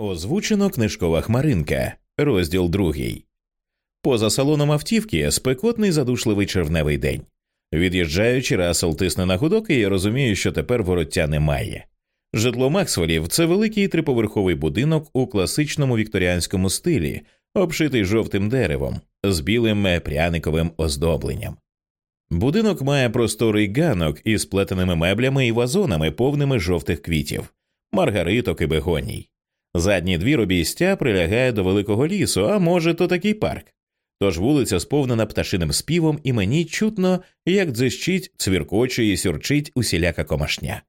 Озвучено книжкова хмаринка, розділ другий. Поза салоном автівки спекотний задушливий червневий день. Від'їжджаючи, Расел тисне на гудок, і я розумію, що тепер вороття немає. Житло Максвелів це великий триповерховий будинок у класичному вікторіанському стилі, обшитий жовтим деревом, з білим пряниковим оздобленням. Будинок має просторий ганок із плетеними меблями і вазонами, повними жовтих квітів, маргариток і бегоній. Задній двір обійстя прилягає до великого лісу, а може, то такий парк. Тож вулиця сповнена пташиним співом, і мені чутно, як дзищить, цвіркоче і сюрчить усіляка комашня.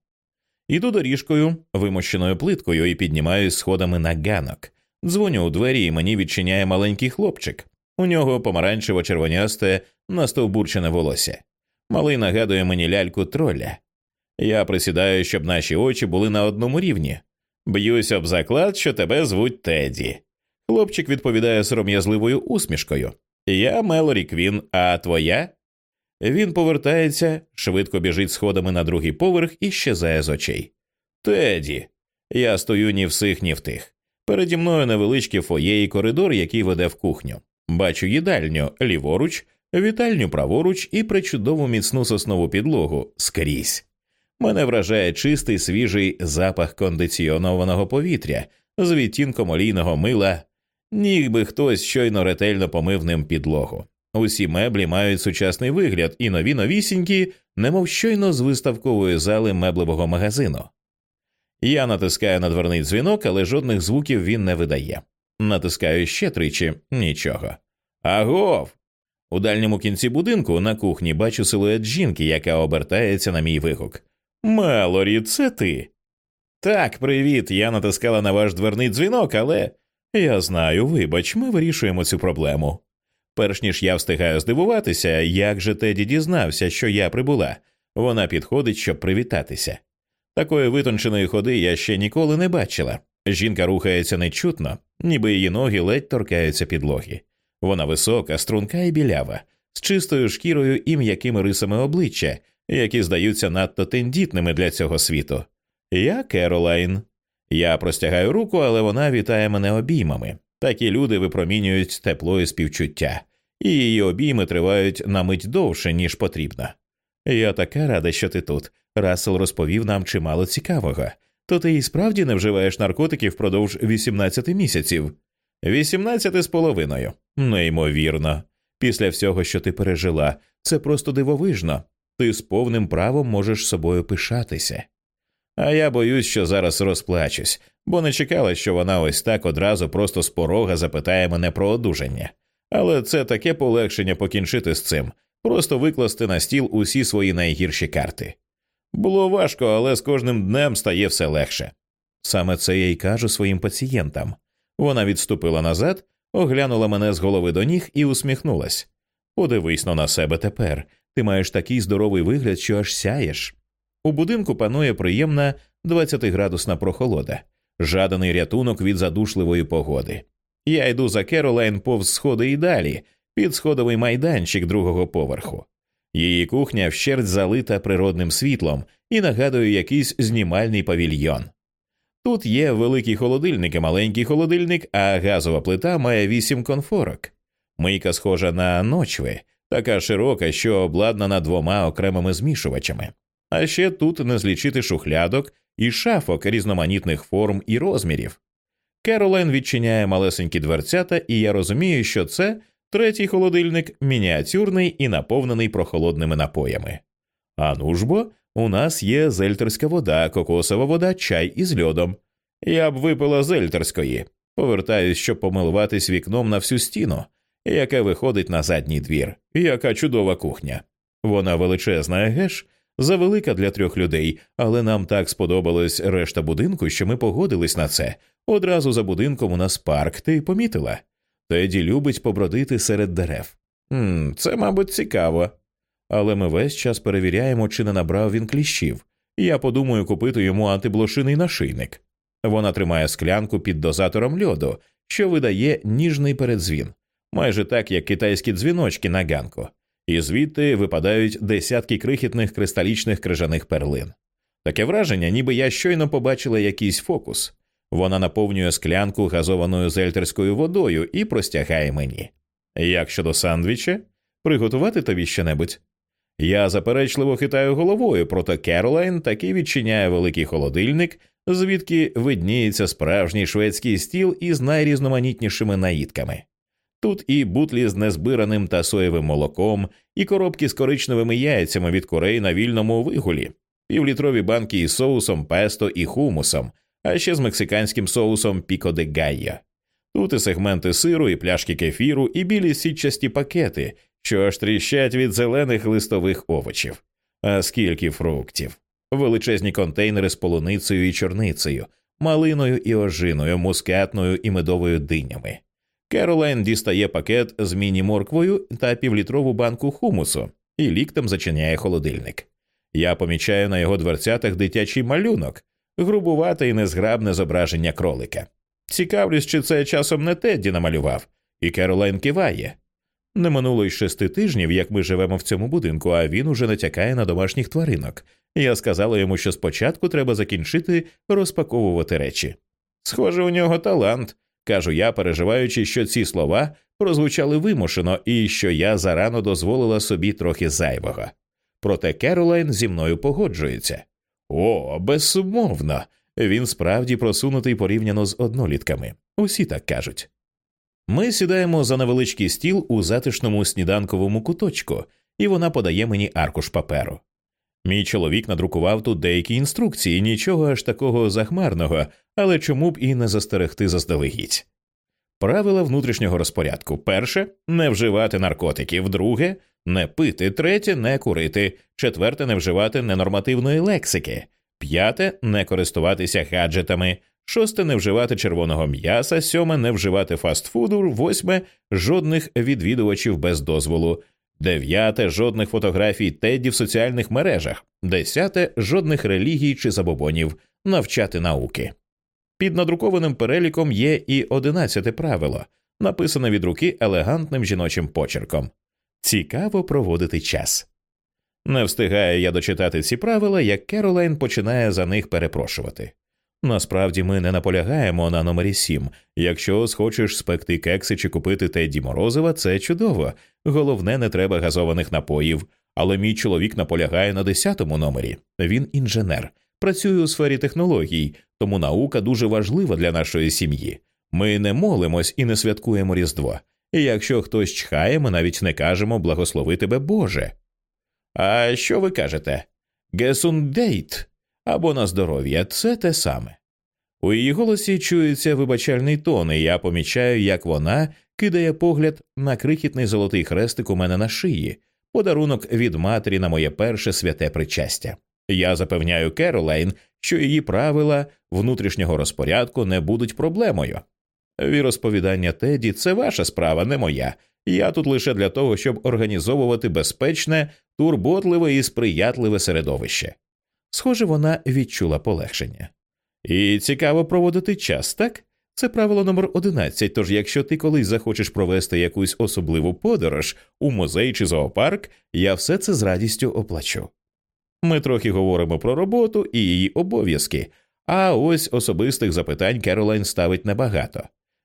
Іду доріжкою, вимощеною плиткою, і піднімаюсь сходами на ганок. Дзвоню у двері, і мені відчиняє маленький хлопчик. У нього помаранчево червонясте настовбурчене волосся. Малий нагадує мені ляльку троля. Я присідаю, щоб наші очі були на одному рівні. Б'юсь об заклад, що тебе звуть Теді. Хлопчик відповідає сором'язливою усмішкою. Я Мелорі Квін, а твоя? Він повертається, швидко біжить сходами на другий поверх і щезає з очей. Теді. Я стою ні в сих, ні в тих. Переді мною невеличкий фоє і коридор, який веде в кухню. Бачу їдальню ліворуч, вітальню праворуч і причудову міцну соснову підлогу скрізь. Мене вражає чистий свіжий запах кондиціонованого повітря з відтінком олійного мила, ніби хтось щойно ретельно помив ним підлогу. Усі меблі мають сучасний вигляд і нові новісінькі, немов щойно з виставкової зали меблевого магазину. Я натискаю на дверний дзвінок, але жодних звуків він не видає. Натискаю ще тричі нічого. Агов! У дальньому кінці будинку на кухні бачу силует жінки, яка обертається на мій вигук. Мелорі, це ти. Так, привіт. Я натискала на ваш дверний дзвінок, але я знаю, вибач, ми вирішуємо цю проблему. Перш ніж я встигаю здивуватися, як же Теді дізнався, що я прибула, вона підходить, щоб привітатися. Такої витонченої ходи я ще ніколи не бачила. Жінка рухається нечутно, ніби її ноги ледь торкаються підлоги. Вона висока, струнка і білява, з чистою шкірою і м'якими рисами обличчя, які здаються надто тендітними для цього світу. Я Керолайн. Я простягаю руку, але вона вітає мене обіймами. Такі люди випромінюють тепло і співчуття, і її обійми тривають на мить довше, ніж потрібно. Я така рада, що ти тут. Рассел розповів нам чимало цікавого. То ти і справді не вживаєш наркотиків впродовж 18 місяців? 18 з половиною. Неймовірно. Після всього, що ти пережила, це просто дивовижно. Ти з повним правом можеш собою пишатися. А я боюсь, що зараз розплачусь, бо не чекала, що вона ось так одразу просто з порога запитає мене про одужання. Але це таке полегшення покінчити з цим, просто викласти на стіл усі свої найгірші карти. Було важко, але з кожним днем стає все легше. Саме це я й кажу своїм пацієнтам. Вона відступила назад, оглянула мене з голови до ніг і усміхнулась. Подивись на себе тепер. Ти маєш такий здоровий вигляд, що аж сяєш. У будинку панує приємна 20-градусна прохолода, жаданий рятунок від задушливої погоди. Я йду за Керолайн повз сходи і далі, під сходовий майданчик другого поверху. Її кухня вщерть залита природним світлом і нагадує якийсь знімальний павільйон. Тут є великий холодильник і маленький холодильник, а газова плита має вісім конфорок. Мийка схожа на ночви, така широка, що обладнана двома окремими змішувачами. А ще тут не злічити шухлядок і шафок різноманітних форм і розмірів. Керолайн відчиняє малесенькі дверцята, і я розумію, що це третій холодильник, мініатюрний і наповнений прохолодними напоями. А ну ж бо, у нас є зельтерська вода, кокосова вода, чай із льодом. Я б випила зельтерської, повертаюсь, щоб помилуватись вікном на всю стіну, яка виходить на задній двір. Яка чудова кухня. Вона величезна, геш, завелика для трьох людей, але нам так сподобалась решта будинку, що ми погодились на це. Одразу за будинком у нас парк, ти помітила? Теді любить побродити серед дерев. «Хм, Це, мабуть, цікаво. Але ми весь час перевіряємо, чи не набрав він кліщів. Я подумаю купити йому антиблошиний нашийник. Вона тримає склянку під дозатором льоду, що видає ніжний передзвін, майже так, як китайські дзвіночки на ганку, і звідти випадають десятки крихітних кристалічних крижаних перлин. Таке враження, ніби я щойно побачила якийсь фокус. Вона наповнює склянку газованою зельтерською водою і простягає мені. Як щодо сандвіча, приготувати тобі щонебудь? Я заперечливо хитаю головою, проте Керолайн таки відчиняє великий холодильник, звідки видніється справжній шведський стіл із найрізноманітнішими наїдками. Тут і бутлі з незбираним та соєвим молоком, і коробки з коричневими яйцями від курей на вільному вигулі, півлітрові банки із соусом песто і хумусом, а ще з мексиканським соусом піко де гайо. Тут і сегменти сиру, і пляшки кефіру, і білі сітчасті пакети, що аж тріщать від зелених листових овочів. А скільки фруктів, величезні контейнери з полуницею і чорницею, малиною і ожиною, мускатною і медовою динями. Керолайн дістає пакет з міні-морквою та півлітрову банку хумусу і ліктем зачиняє холодильник. Я помічаю на його дверцятах дитячий малюнок, грубувате і незграбне зображення кролика. Цікавлюсь, чи це часом не Тедді намалював, і Керолайн киває. Не минуло й шести тижнів, як ми живемо в цьому будинку, а він уже натякає на домашніх тваринок. Я сказала йому, що спочатку треба закінчити розпаковувати речі. Схоже, у нього талант, кажу я, переживаючи, що ці слова прозвучали вимушено і що я зарано дозволила собі трохи зайвого. Проте Керолайн зі мною погоджується. О, безсумовно. Він справді просунутий порівняно з однолітками. Усі так кажуть. Ми сідаємо за невеличкий стіл у затишному сніданковому куточку, і вона подає мені аркуш паперу. Мій чоловік надрукував тут деякі інструкції, нічого аж такого захмарного, але чому б і не застерегти заздалегідь. Правила внутрішнього розпорядку. Перше не вживати наркотиків, друге не пити, третє не курити, четверте не вживати ненормативної лексики, п'яте не користуватися гаджетами, шосте не вживати червоного м'яса, сьоме не вживати фастфуду, восьме жодних відвідувачів без дозволу, дев'яте жодних фотографій Тедді в соціальних мережах, десяте жодних релігій чи забобонів, навчати науки. Під надрукованим переліком є і одинадцяте правило, написане від руки елегантним жіночим почерком цікаво проводити час. Не встигаю я дочитати ці правила, як Керолайн починає за них перепрошувати. Насправді ми не наполягаємо на номері сім. Якщо схочеш спекти кекси чи купити Тедді Морозива, це чудово. Головне, не треба газованих напоїв. Але мій чоловік наполягає на десятому номері. Він інженер, працює у сфері технологій, тому наука дуже важлива для нашої сім'ї. Ми не молимось і не святкуємо Різдво. І якщо хтось чхає, ми навіть не кажемо благослови тебе Боже. А що ви кажете? Гесундейт або на здоров'я це те саме. У її голосі чується вибачальний тон, і я помічаю, як вона кидає погляд на крихітний золотий хрестик у мене на шиї, подарунок від матері на моє перше святе причастя. Я запевняю Керолайн, що її правила внутрішнього розпорядку не будуть проблемою. Віросповідання Теді це ваша справа, не моя. Я тут лише для того, щоб організовувати безпечне, турботливе і сприятливе середовище. Схоже, вона відчула полегшення. І цікаво проводити час, так? Це правило номер 11, Тож, якщо ти колись захочеш провести якусь особливу подорож у музей чи зоопарк, я все це з радістю оплачу. Ми трохи говоримо про роботу і її обов'язки, а ось особистих запитань Керолайн ставить небагато.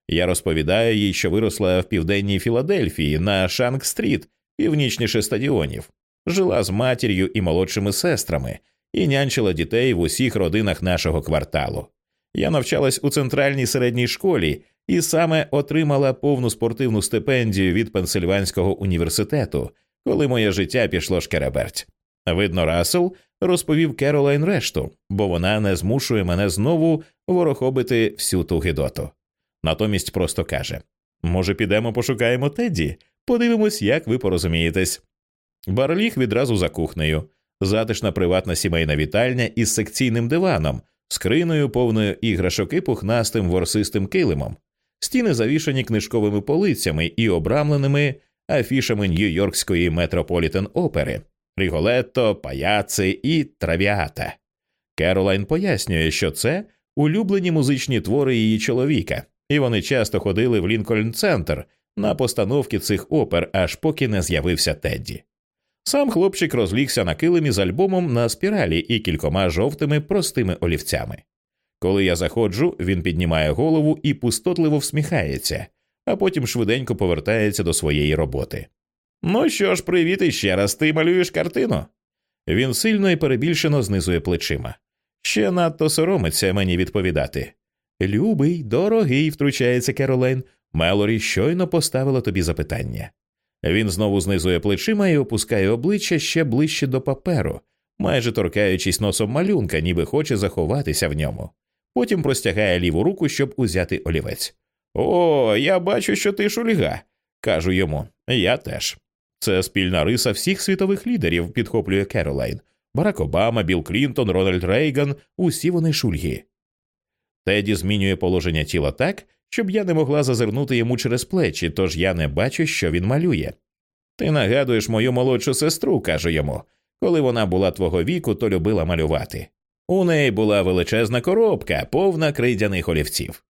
Я розповідаю їй, що виросла в південній Філадельфії на Шанг-стріт, північніше стадіонів, жила з матір'ю і молодшими сестрами і нянчила дітей в усіх родинах нашого кварталу. Я навчалась у центральній середній школі і саме отримала повну спортивну стипендію від Пенсильванського університету, коли моє життя пішло шкереберть. Видно, Рассел розповів Керолайн решту, бо вона не змушує мене знову ворохобити всю ту гидоту. Натомість просто каже може, підемо пошукаємо Тедді, подивимось, як ви порозумієтесь. Барліг відразу за кухнею, затишна приватна сімейна вітальня із секційним диваном, скриною повною іграшок і пухнастим ворсистим килимом, стіни завішані книжковими полицями і обрамленими афішами Нью-Йоркської метрополітен опери, Ріголетто, паяци і травіата. Керолайн пояснює, що це улюблені музичні твори її чоловіка, і вони часто ходили в Лінкольн Центр на постановки цих опер, аж поки не з'явився Тедді. Сам хлопчик розлігся на килимі з альбомом на спіралі і кількома жовтими простими олівцями. Коли я заходжу, він піднімає голову і пустотливо всміхається, а потім швиденько повертається до своєї роботи. Ну що ж, привіт іще раз, ти малюєш картину. Він сильно і перебільшено знизує плечима. Ще надто соромиться мені відповідати. Любий, дорогий, втручається Керолайн, Мелорі щойно поставила тобі запитання. Він знову знизує плечима і опускає обличчя ще ближче до паперу, майже торкаючись носом малюнка, ніби хоче заховатися в ньому. Потім простягає ліву руку, щоб узяти олівець. О, я бачу, що ти шульга, кажу йому. Я теж. Це спільна риса всіх світових лідерів, підхоплює Керолайн. Барак Обама, Білл Клінтон, Рональд Рейган усі вони шульги. Теді змінює положення тіла так, щоб я не могла зазирнути йому через плечі, тож я не бачу, що він малює. Ти нагадуєш мою молодшу сестру, кажу йому. Коли вона була твого віку, то любила малювати. У неї була величезна коробка, повна крейдяних олівців.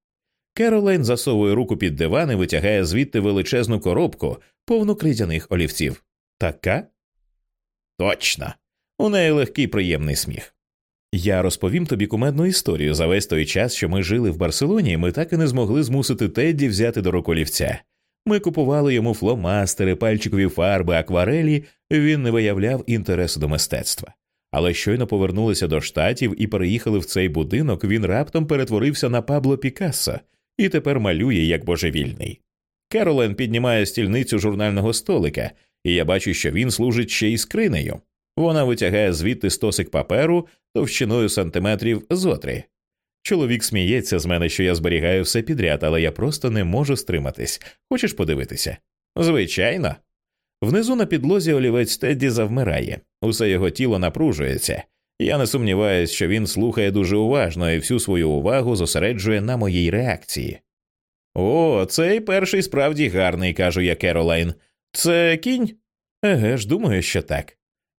Керолайн засовує руку під диван і витягає звідти величезну коробку, повну крейдяних олівців. Така? Точно. У неї легкий приємний сміх. Я розповім тобі кумедну історію за весь той час, що ми жили в Барселоні, ми так і не змогли змусити Тедді взяти до рук олівця. Ми купували йому фломастери, пальчикові фарби, акварелі, він не виявляв інтересу до мистецтва. Але щойно повернулися до штатів і переїхали в цей будинок, він раптом перетворився на Пабло Пікассо і тепер малює як божевільний. Керолен піднімає стільницю журнального столика, і я бачу, що він служить ще й скринею. Вона витягає звідти стосик паперу товщиною сантиметрів зотри. Чоловік сміється з мене, що я зберігаю все підряд, але я просто не можу стриматись. Хочеш подивитися? Звичайно. Внизу на підлозі олівець Тедді завмирає, усе його тіло напружується. Я не сумніваюся, що він слухає дуже уважно і всю свою увагу зосереджує на моїй реакції. О, цей перший справді гарний, кажу я Керолайн. Це кінь? Еге ж, думаю, що так.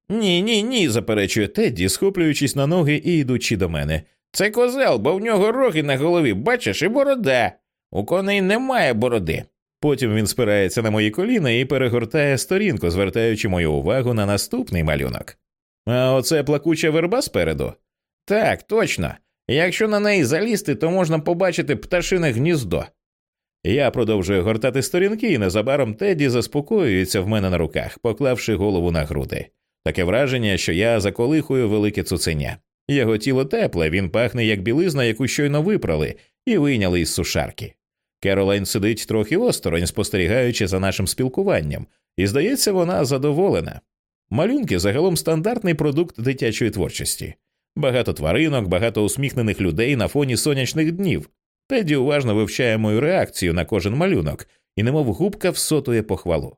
Ні, ні, ні, заперечує Тедді, схоплюючись на ноги і йдучи до мене. Це козел, бо в нього роги на голові, бачиш, і борода. У коней немає бороди. Потім він спирається на мої коліна і перегортає сторінку, звертаючи мою увагу на наступний малюнок. А оце плакуча верба спереду? Так, точно. Якщо на неї залізти, то можна побачити пташине гніздо. Я продовжую гортати сторінки, і незабаром Теді заспокоюється в мене на руках, поклавши голову на груди. Таке враження, що я заколихую велике цуценя. Його тіло тепле, він пахне як білизна, яку щойно випрали, і вийняли із сушарки. Керолайн сидить трохи осторонь, спостерігаючи за нашим спілкуванням, і здається, вона задоволена. Малюнки загалом стандартний продукт дитячої творчості. Багато тваринок, багато усміхнених людей на фоні сонячних днів. Теді уважно вивчає мою реакцію на кожен малюнок і, немов губка, всотує похвалу.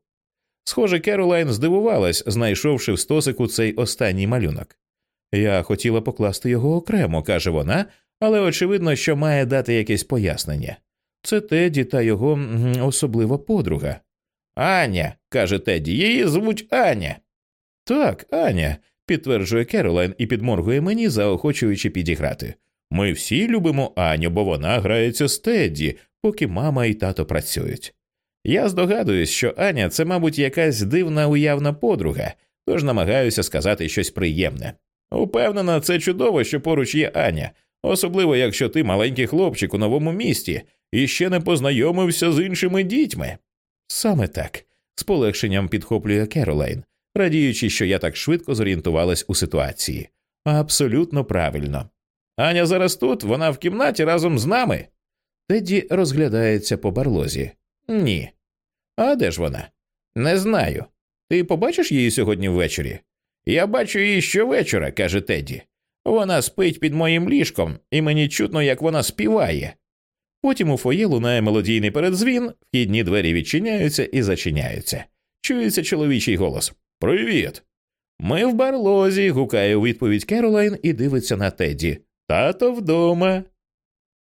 Схоже, Керолайн здивувалась, знайшовши в стосику цей останній малюнок. Я хотіла покласти його окремо, каже вона, але очевидно, що має дати якесь пояснення. Це Теді та його особлива подруга. Аня, каже Теді, її звуть Аня. Так, Аня, підтверджує Керолайн і підморгує мені, заохочуючи підіграти. Ми всі любимо Аню, бо вона грається з Тедді, поки мама і тато працюють. Я здогадуюсь, що Аня це, мабуть, якась дивна уявна подруга, тож намагаюся сказати щось приємне. Упевнена, це чудово, що поруч є Аня, особливо якщо ти маленький хлопчик у новому місті і ще не познайомився з іншими дітьми. Саме так, з полегшенням підхоплює Керолайн, радіючи, що я так швидко зорієнтувалась у ситуації. Абсолютно правильно. Аня зараз тут, вона в кімнаті разом з нами. Теді розглядається по барлозі. Ні. А де ж вона? Не знаю. Ти побачиш її сьогодні ввечері? Я бачу її щовечора, каже Тедді. Вона спить під моїм ліжком, і мені чутно, як вона співає. Потім у фоє лунає мелодійний передзвін, вхідні двері відчиняються і зачиняються. Чується чоловічий голос Привіт. Ми в барлозі. гукає у відповідь Керолайн і дивиться на Тедді. Тато вдома.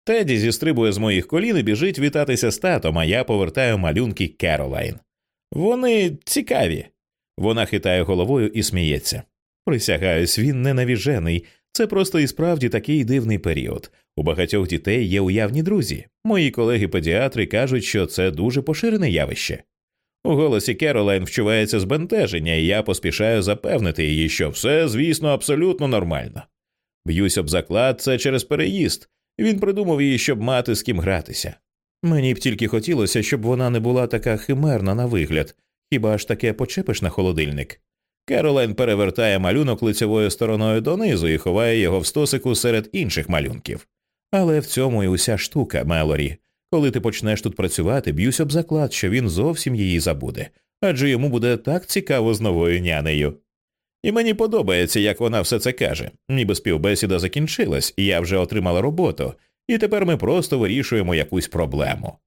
Теді зістрибує з моїх колін і біжить вітатися з татом, а я повертаю малюнки Керолайн. Вони цікаві. Вона хитає головою і сміється. Присягаюсь, він ненавіжений. Це просто і справді такий дивний період. У багатьох дітей є уявні друзі. Мої колеги-педіатри кажуть, що це дуже поширене явище. У голосі Керолайн вчувається збентеження, і я поспішаю запевнити її, що все, звісно, абсолютно нормально. Б'юсь об заклад це через переїзд. Він придумав її, щоб мати з ким гратися. Мені б тільки хотілося, щоб вона не була така химерна на вигляд, хіба ж таке почепиш на холодильник. Керолайн перевертає малюнок лицевою стороною донизу і ховає його в стосику серед інших малюнків. Але в цьому і уся штука, Мелорі. Коли ти почнеш тут працювати, б'юсь об заклад, що він зовсім її забуде, адже йому буде так цікаво з новою нянею. І мені подобається, як вона все це каже, ніби співбесіда закінчилась, і я вже отримала роботу, і тепер ми просто вирішуємо якусь проблему.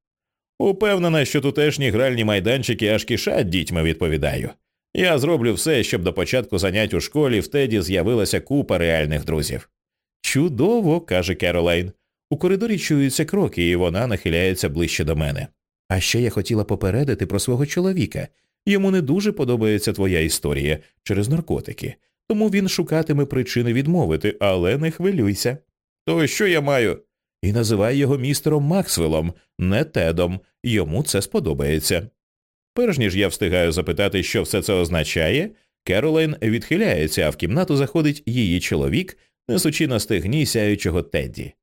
Упевнена, що тутешні гральні майданчики аж кишать дітьми відповідаю. Я зроблю все, щоб до початку занять у школі в Теді з'явилася купа реальних друзів. Чудово, каже Керолайн. У коридорі чуються кроки, і вона нахиляється ближче до мене. А ще я хотіла попередити про свого чоловіка. Йому не дуже подобається твоя історія через наркотики, тому він шукатиме причини відмовити, але не хвилюйся. То що я маю? І називай його містером Максвеллом, не Тедом. Йому це сподобається. Перш ніж я встигаю запитати, що все це означає, Керолайн відхиляється, а в кімнату заходить її чоловік, несучи на стегні сяючого Тедді.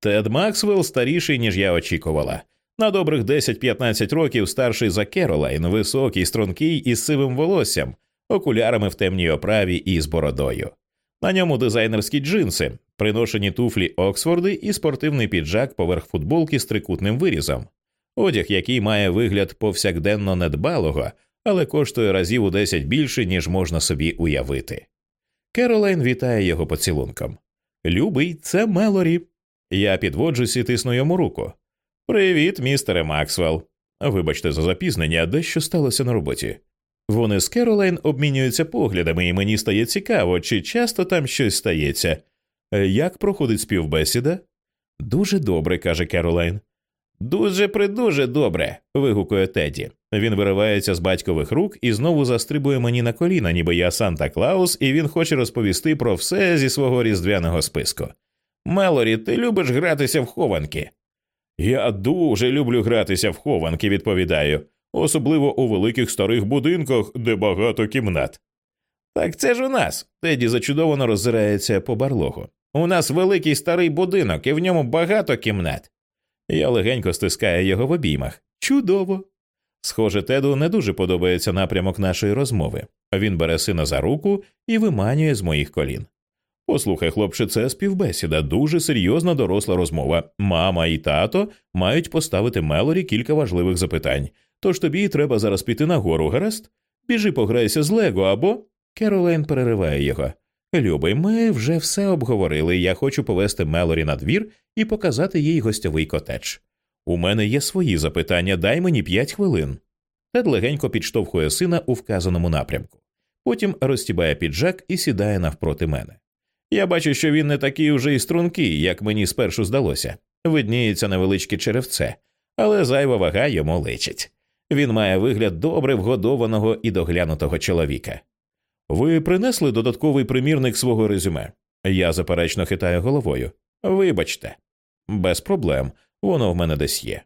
Тед Максвелл старіший, ніж я очікувала. На добрих 10-15 років старший за Керолайн, високий, стрункий із сивим волоссям, окулярами в темній оправі і з бородою. На ньому дизайнерські джинси, приношені туфлі Оксфорди і спортивний піджак поверх футболки з трикутним вирізом, одяг, який має вигляд повсякденно недбалого, але коштує разів у 10 більше, ніж можна собі уявити. Керолайн вітає його поцілунком. Любий, це Мелорі. Я підводжусь і тисну йому руку. Привіт, містере Максвелл. Вибачте за запізнення, дещо сталося на роботі. Вони з Керолайн обмінюються поглядами, і мені стає цікаво, чи часто там щось стається. Як проходить співбесіда? Дуже добре, каже Керолайн. Дуже придуже добре. вигукує Теді. Він виривається з батькових рук і знову застрибує мені на коліна, ніби я Санта Клаус, і він хоче розповісти про все зі свого різдвяного списку. Мелорі, ти любиш гратися в хованки? Я дуже люблю гратися в хованки, відповідаю, особливо у великих старих будинках, де багато кімнат. Так це ж у нас. Теді зачудовано роззирається по барлогу. У нас великий старий будинок, і в ньому багато кімнат. Я легенько стискаю його в обіймах. Чудово! Схоже, Теду не дуже подобається напрямок нашої розмови. Він бере сина за руку і виманює з моїх колін. Послухай, хлопче, це співбесіда, дуже серйозна доросла розмова. Мама і тато мають поставити Мелорі кілька важливих запитань. Тож тобі треба зараз піти нагору, гаразд? Біжи пограйся з Лего або. Керолайн перериває його. Любий, ми вже все обговорили. Я хочу повести Мелорі на двір і показати їй гостьовий котедж. У мене є свої запитання, дай мені п'ять хвилин. Тед легенько підштовхує сина у вказаному напрямку. Потім розтібає піджак і сідає навпроти мене. Я бачу, що він не такий уже й стрункий, як мені спершу здалося. Видніється невеличке черевце, але зайва вага йому личить. Він має вигляд добре вгодованого і доглянутого чоловіка. Ви принесли додатковий примірник свого резюме. Я заперечно хитаю головою. Вибачте, без проблем, воно в мене десь є.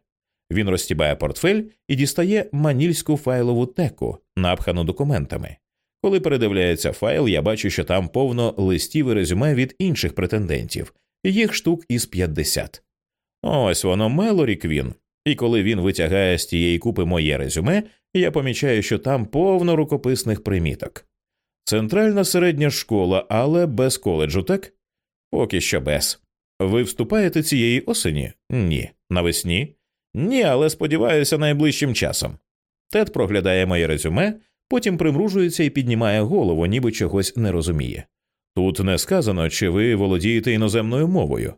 Він розтібає портфель і дістає манільську файлову теку, напхану документами. Коли передивляється файл, я бачу, що там повно листів і резюме від інших претендентів, їх штук із 50. Ось воно Мелорі Квін. І коли він витягає з тієї купи моє резюме, я помічаю, що там повно рукописних приміток. Центральна середня школа, але без коледжу, так? Поки що без. Ви вступаєте цієї осені? Ні. Навесні? Ні, але сподіваюся, найближчим часом. Тед проглядає моє резюме, потім примружується і піднімає голову, ніби чогось не розуміє. Тут не сказано, чи ви володієте іноземною мовою.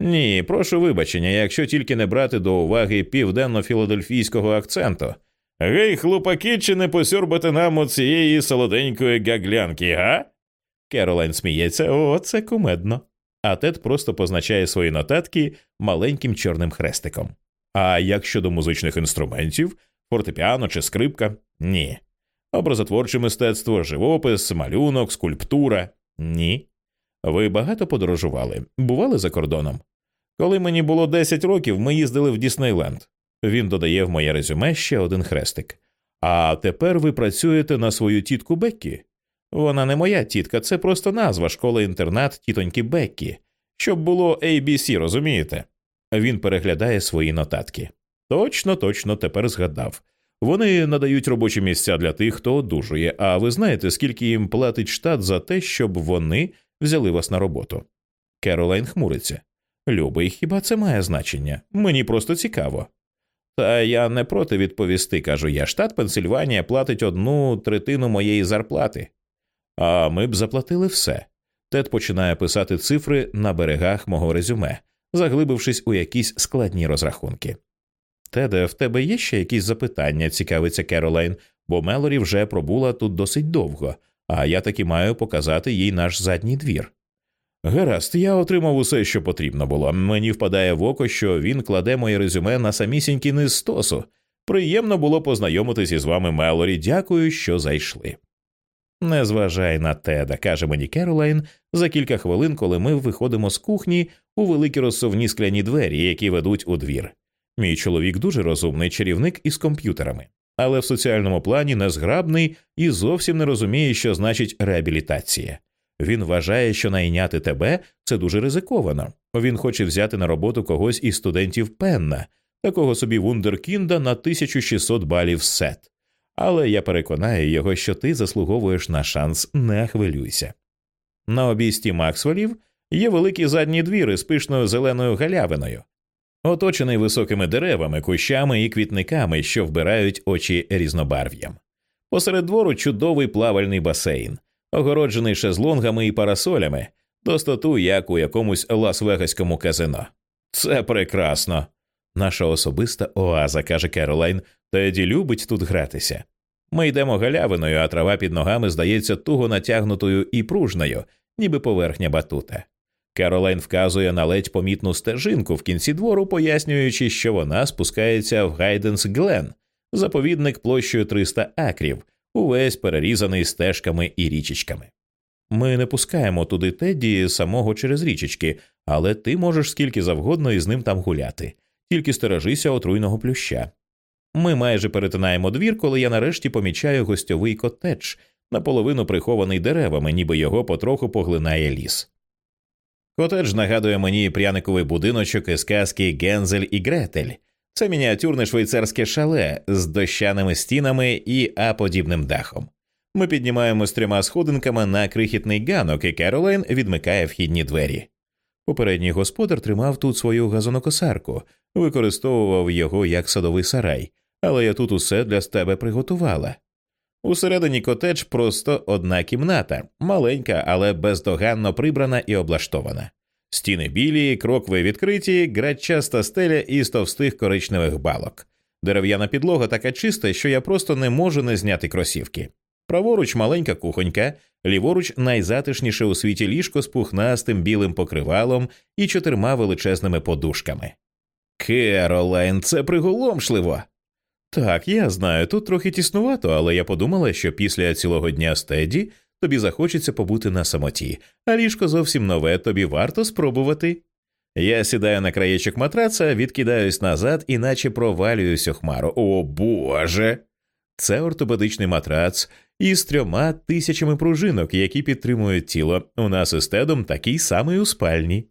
Ні, прошу вибачення, якщо тільки не брати до уваги південно-філадельфійського акценту. Гей, хлопаки, чи не посьорбати нам оцієї солоденької гаглянки, га? Керолайн сміється, о, це кумедно. А Тед просто позначає свої нотатки маленьким чорним хрестиком. А як щодо музичних інструментів, фортепіано чи скрипка? Ні. Образотворче мистецтво, живопис, малюнок, скульптура? Ні. Ви багато подорожували, бували за кордоном. Коли мені було 10 років, ми їздили в Діснейленд. Він додає в моє резюме ще один хрестик. А тепер ви працюєте на свою тітку Беккі. Вона не моя тітка, це просто назва школи інтернат тітоньки Беккі, Щоб було ABC, розумієте? Він переглядає свої нотатки. Точно, точно, тепер згадав. Вони надають робочі місця для тих, хто одужує, а ви знаєте, скільки їм платить штат за те, щоб вони взяли вас на роботу? Керолайн хмуриться. Любий, хіба це має значення? Мені просто цікаво. Та я не проти відповісти, кажу я. Штат Пенсильванія платить одну третину моєї зарплати. А ми б заплатили все. Тед починає писати цифри на берегах мого резюме, заглибившись у якісь складні розрахунки. Теде, в тебе є ще якісь запитання, цікавиться Керолайн, бо Мелорі вже пробула тут досить довго, а я таки маю показати їй наш задній двір. Гаразд, я отримав усе, що потрібно було. Мені впадає в око, що він кладе моє резюме на самісінький низ стосу. Приємно було познайомитися з вами, Мелорі. Дякую, що зайшли. Не зважай на теда, каже мені Керолайн за кілька хвилин, коли ми виходимо з кухні у великі розсувні скляні двері, які ведуть у двір. Мій чоловік дуже розумний чарівник із комп'ютерами, але в соціальному плані незграбний і зовсім не розуміє, що значить реабілітація. Він вважає, що найняти тебе це дуже ризиковано. Він хоче взяти на роботу когось із студентів Пенна, такого собі вундеркінда на 1600 балів сет. Але я переконаю його, що ти заслуговуєш на шанс, не хвилюйся. На обійсті Максвелів є великі задні двіри з пишною зеленою галявиною, оточений високими деревами, кущами і квітниками, що вбирають очі різнобарв'ям. Посеред двору чудовий плавальний басейн, огороджений шезлонгами і парасолями, достоту, як у якомусь Лас-Вегаському казино. Це прекрасно. Наша особиста оаза, каже Керолайн, Теді любить тут гратися. Ми йдемо галявиною, а трава під ногами здається туго натягнутою і пружною, ніби поверхня батута. Керолайн вказує на ледь помітну стежинку в кінці двору, пояснюючи, що вона спускається в Гайденс Глен, заповідник площею 300 акрів, увесь перерізаний стежками і річечками. Ми не пускаємо туди Тедді самого через річечки, але ти можеш скільки завгодно із ним там гуляти, тільки стережися отруйного плюща. Ми майже перетинаємо двір, коли я нарешті помічаю гостьовий котедж, наполовину прихований деревами, ніби його потроху поглинає ліс. Котедж нагадує мені пряниковий будиночок із казки Гензель і Гретель. Це мініатюрне швейцарське шале з дощаними стінами і аподібним дахом. Ми піднімаємось трьома сходинками на крихітний ганок, і Керолайн відмикає вхідні двері. Попередній господар тримав тут свою газонокосарку, використовував його як садовий сарай, але я тут усе для тебе приготувала. Усередині котедж просто одна кімната, маленька, але бездоганно прибрана і облаштована. Стіни білі, крокви відкриті, градчаста стеля із товстих коричневих балок. Дерев'яна підлога така чиста, що я просто не можу не зняти кросівки. Праворуч маленька кухонька, ліворуч найзатишніше у світі ліжко з пухнастим білим покривалом і чотирма величезними подушками. Керолайн, це приголомшливо. Так, я знаю, тут трохи тіснувато, але я подумала, що після цілого дня стеді тобі захочеться побути на самоті, а ліжко зовсім нове, тобі варто спробувати. Я сідаю на краєчок матраца, відкидаюсь назад, іначе провалююсь у хмару. О Боже! Це ортопедичний матрац із трьома тисячами пружинок, які підтримують тіло. У нас із тедом такий самий у спальні.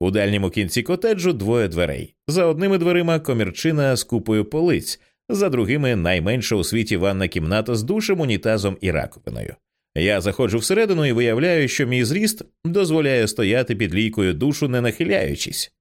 У дальньому кінці котеджу двоє дверей. За одними дверима комірчина з купою полиць, за другими найменша у світі ванна кімната з душем, унітазом і раковиною. Я заходжу всередину і виявляю, що мій зріст дозволяє стояти під лійкою душу, не нахиляючись.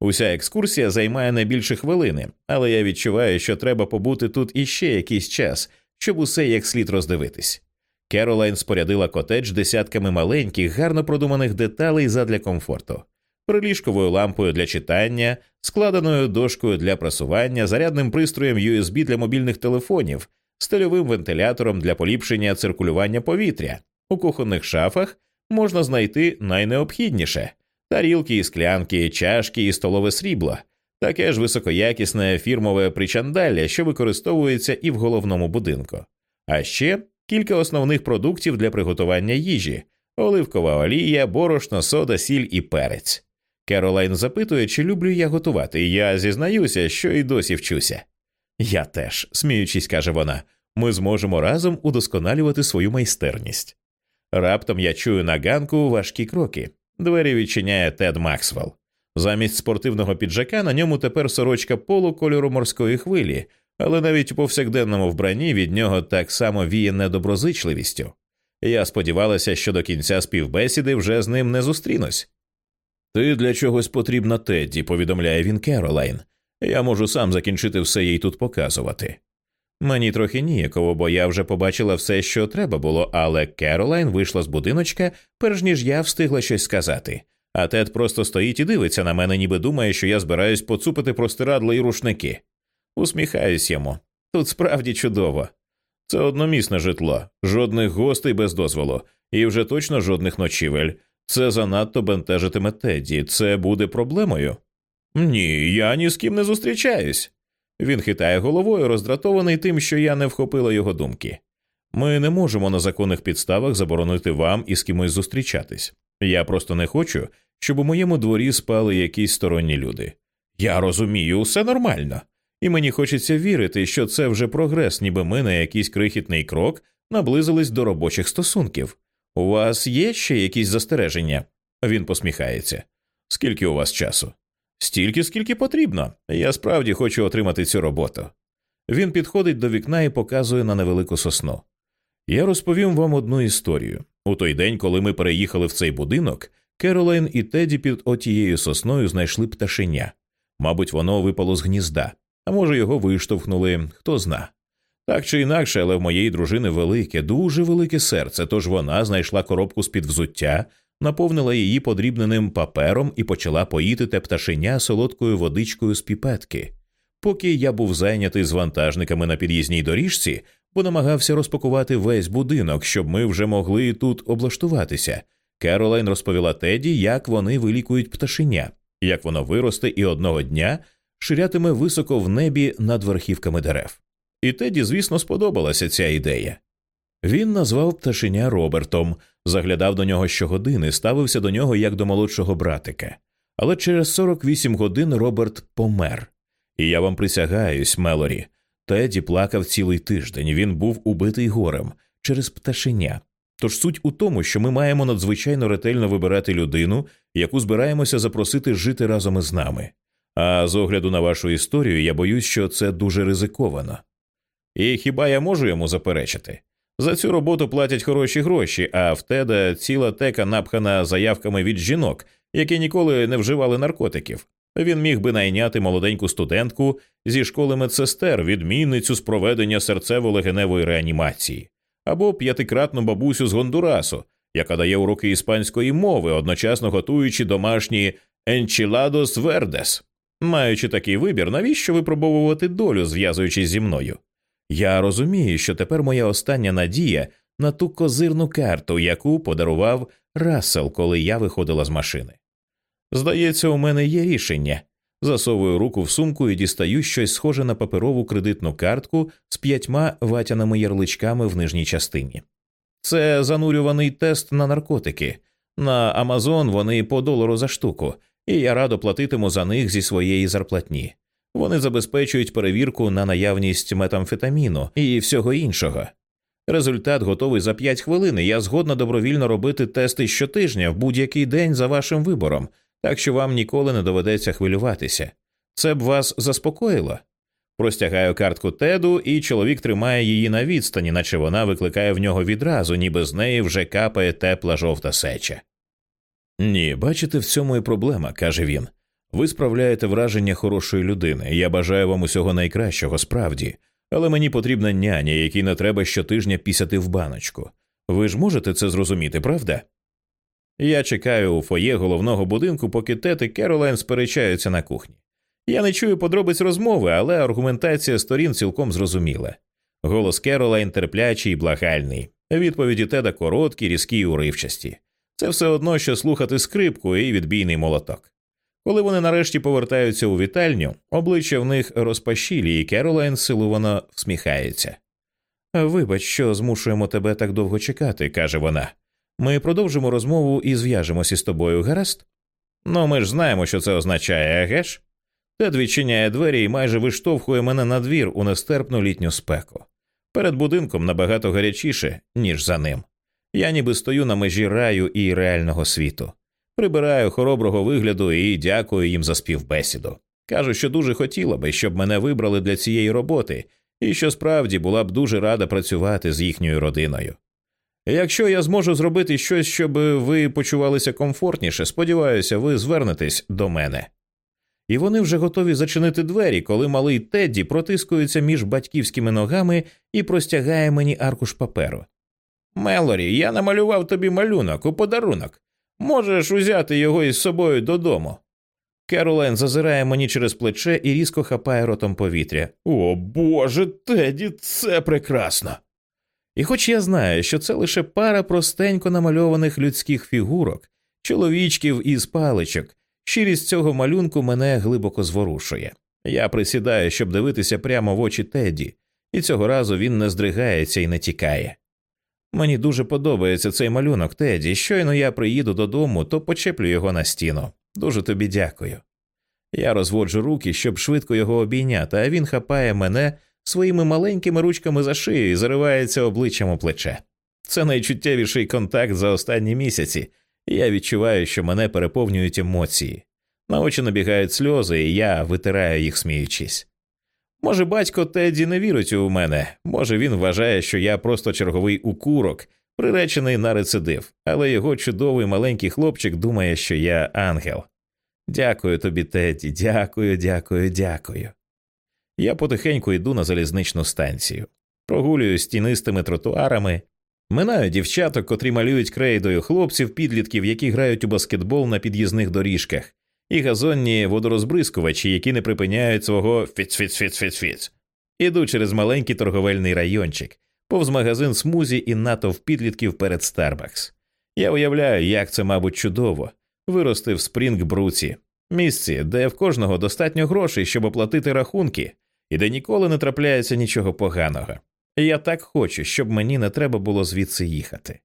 Уся екскурсія займає не більше хвилини, але я відчуваю, що треба побути тут іще якийсь час, щоб усе як слід роздивитись. Керолайн спорядила котедж десятками маленьких, гарно продуманих деталей задля комфорту приліжковою лампою для читання, складеною дошкою для прасування, зарядним пристроєм USB для мобільних телефонів, стильовим вентилятором для поліпшення циркулювання повітря. У кухонних шафах можна знайти найнеобхідніше тарілки і склянки, чашки і столове срібло, таке ж високоякісне фірмове причандалля, що використовується і в головному будинку, а ще кілька основних продуктів для приготування їжі. Оливкова олія, борошно, сода, сіль і перець. Керолайн запитує, чи люблю я готувати, і я зізнаюся, що й досі вчуся. Я теж, сміючись, каже вона, ми зможемо разом удосконалювати свою майстерність. Раптом я чую на ганку важкі кроки. Двері відчиняє Тед Максвелл. Замість спортивного піджака на ньому тепер сорочка полу кольору морської хвилі, але навіть у повсякденному вбранні від нього так само віє недоброзичливістю. Я сподівалася, що до кінця співбесіди вже з ним не зустрінусь. Ти для чогось потрібна Тедді, повідомляє він Керолайн. Я можу сам закінчити все їй тут показувати. Мені трохи ніяково, бо я вже побачила все, що треба було, але Керолайн вийшла з будиночка, перш ніж я встигла щось сказати. А Тед просто стоїть і дивиться на мене, ніби думає, що я збираюсь поцупити простирадла і рушники. Усміхаюсь йому. Тут справді чудово. Це одномісне житло, жодних гостей без дозволу, і вже точно жодних ночівель. Це занадто бентежитиме Тедді. Це буде проблемою. Ні, я ні з ким не зустрічаюсь. Він хитає головою, роздратований тим, що я не вхопила його думки. Ми не можемо на законних підставах заборонити вам із кимось зустрічатись. Я просто не хочу, щоб у моєму дворі спали якісь сторонні люди. Я розумію, все нормально, і мені хочеться вірити, що це вже прогрес, ніби ми на якийсь крихітний крок наблизились до робочих стосунків. У вас є ще якісь застереження? Він посміхається. Скільки у вас часу? Стільки, скільки потрібно. Я справді хочу отримати цю роботу. Він підходить до вікна і показує на невелику сосну. Я розповім вам одну історію. У той день, коли ми переїхали в цей будинок, Керолайн і Теді під отією сосною знайшли пташеня. Мабуть, воно випало з гнізда, а може, його виштовхнули, хто зна. Так чи інакше, але в моєї дружини велике, дуже велике серце, тож вона знайшла коробку з під взуття, наповнила її подрібненим папером і почала поїти те пташеня солодкою водичкою з піпетки. Поки я був зайнятий з вантажниками на під'їзній доріжці, бо намагався розпакувати весь будинок, щоб ми вже могли тут облаштуватися. Керолайн розповіла Теді, як вони вилікують пташеня, як воно виросте і одного дня ширятиме високо в небі над верхівками дерев. І Теді, звісно, сподобалася ця ідея. Він назвав пташеня Робертом, заглядав до нього щогодини, ставився до нього як до молодшого братика. Але через 48 годин Роберт помер. І я вам присягаюсь, Мелорі. Теді плакав цілий тиждень. Він був убитий горем через пташеня. Тож суть у тому, що ми маємо надзвичайно ретельно вибирати людину, яку збираємося запросити жити разом із нами. А з огляду на вашу історію, я боюсь, що це дуже ризиковано. І хіба я можу йому заперечити? За цю роботу платять хороші гроші, а в Теда ціла тека напхана заявками від жінок, які ніколи не вживали наркотиків. Він міг би найняти молоденьку студентку зі школи медсестер, відмінницю з проведення серцево-легеневої реанімації, або п'ятикратну бабусю з Гондурасу, яка дає уроки іспанської мови, одночасно готуючи домашні енчіладос вердес. Маючи такий вибір, навіщо випробовувати долю, зв'язуючись зі мною? Я розумію, що тепер моя остання надія на ту козирну карту, яку подарував Рассел, коли я виходила з машини. Здається, у мене є рішення. Засовую руку в сумку і дістаю щось схоже на паперову кредитну картку з п'ятьма ватяними ярличками в нижній частині. Це занурюваний тест на наркотики. На Амазон вони по долару за штуку, і я радо платитиму за них зі своєї зарплатні. Вони забезпечують перевірку на наявність метамфетаміну і всього іншого. Результат готовий за 5 хвилин. і Я згодна добровільно робити тести щотижня в будь-який день за вашим вибором, так що вам ніколи не доведеться хвилюватися. Це б вас заспокоїло. Простягаю картку Теду, і чоловік тримає її на відстані, наче вона викликає в нього відразу, ніби з неї вже капає тепла жовта сеча. Ні, бачите, в цьому і проблема, каже він. Ви справляєте враження хорошої людини. Я бажаю вам усього найкращого, справді, але мені потрібна няня, якій не треба щотижня пісяти в баночку. Ви ж можете це зрозуміти, правда? Я чекаю у фоє головного будинку, поки Тет і Керолайн сперечаються на кухні. Я не чую подробиць розмови, але аргументація сторін цілком зрозуміла. Голос Керолайн терплячий і благальний, відповіді Теда короткі, різкі і уривчасті. Це все одно, що слухати скрипку і відбійний молоток. Коли вони нарешті повертаються у вітальню, обличчя в них розпашілі, і Керолайн силувано всміхається. Вибач, що змушуємо тебе так довго чекати, каже вона. Ми продовжимо розмову і зв'яжемося з тобою, гаразд? Ну, ми ж знаємо, що це означає, еге ж? Тед відчиняє двері і майже виштовхує мене на двір у нестерпну літню спеку. Перед будинком набагато гарячіше, ніж за ним. Я ніби стою на межі раю і реального світу. Прибираю хороброго вигляду і дякую їм за співбесіду. Кажу, що дуже хотіла би, щоб мене вибрали для цієї роботи, і що справді була б дуже рада працювати з їхньою родиною. Якщо я зможу зробити щось, щоб ви почувалися комфортніше, сподіваюся, ви звернетесь до мене. І вони вже готові зачинити двері, коли малий Тедді протискується між батьківськими ногами і простягає мені аркуш паперу. Мелорі, я намалював тобі малюнок у подарунок. Можеш узяти його із собою додому. Керолайн зазирає мені через плече і різко хапає ротом повітря. О Боже, Теді, це прекрасно. І хоч я знаю, що це лише пара простенько намальованих людських фігурок, чоловічків із паличок, щирість цього малюнку мене глибоко зворушує. Я присідаю, щоб дивитися прямо в очі Тедді, і цього разу він не здригається і не тікає. Мені дуже подобається цей малюнок, Теді. Щойно я приїду додому, то почеплю його на стіну. Дуже тобі дякую. Я розводжу руки, щоб швидко його обійняти, а він хапає мене своїми маленькими ручками за шию і заривається обличчям у плече. Це найчуттєвіший контакт за останні місяці, і я відчуваю, що мене переповнюють емоції. На очі набігають сльози, і я витираю їх, сміючись. Може, батько Тедді не вірить у мене, може, він вважає, що я просто черговий укурок, приречений на рецидив, але його чудовий маленький хлопчик думає, що я ангел. Дякую тобі, Тедді, дякую, дякую, дякую. Я потихеньку йду на залізничну станцію, прогулююсь тінистими тротуарами, минаю дівчаток, котрі малюють крейдою хлопців, підлітків, які грають у баскетбол на під'їзних доріжках, і газонні водорозбризкувачі, які не припиняють свого фіц-фіц-фіц-фіц-фіц. Іду через маленький торговельний райончик, повз магазин смузі і натовп підлітків перед Старбакс. Я уявляю, як це, мабуть, чудово вирости в Спрінг-Бруці, місці, де в кожного достатньо грошей, щоб оплатити рахунки, і де ніколи не трапляється нічого поганого. Я так хочу, щоб мені не треба було звідси їхати.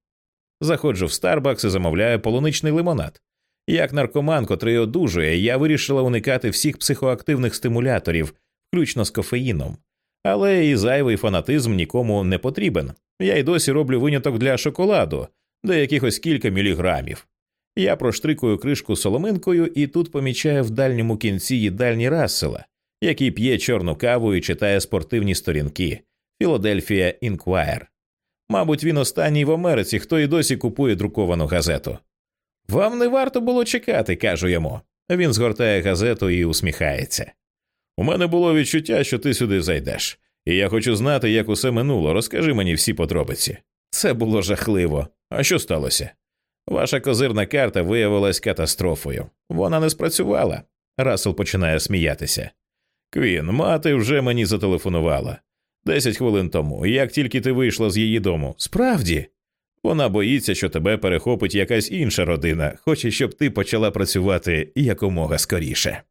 Заходжу в Старбакс і замовляю полуничний лимонад. Як наркоман, котрий одужує, я вирішила уникати всіх психоактивних стимуляторів, включно з кофеїном. Але і зайвий фанатизм нікому не потрібен. Я й досі роблю виняток для шоколаду, до якихось кілька міліграмів. Я проштрикую кришку соломинкою і тут помічаю в дальньому кінці їдальні Рассела, який п'є чорну каву і читає спортивні сторінки Філадельфія Інквайр. Мабуть, він останній в Америці, хто і досі купує друковану газету. Вам не варто було чекати, кажу йому. Він згортає газету і усміхається. У мене було відчуття, що ти сюди зайдеш, і я хочу знати, як усе минуло. Розкажи мені всі подробиці. Це було жахливо. А що сталося? Ваша козирна карта виявилась катастрофою. Вона не спрацювала. Расел починає сміятися. Квін, мати вже мені зателефонувала. Десять хвилин тому, як тільки ти вийшла з її дому. Справді, вона боїться, що тебе перехопить якась інша родина, хоче, щоб ти почала працювати якомога скоріше.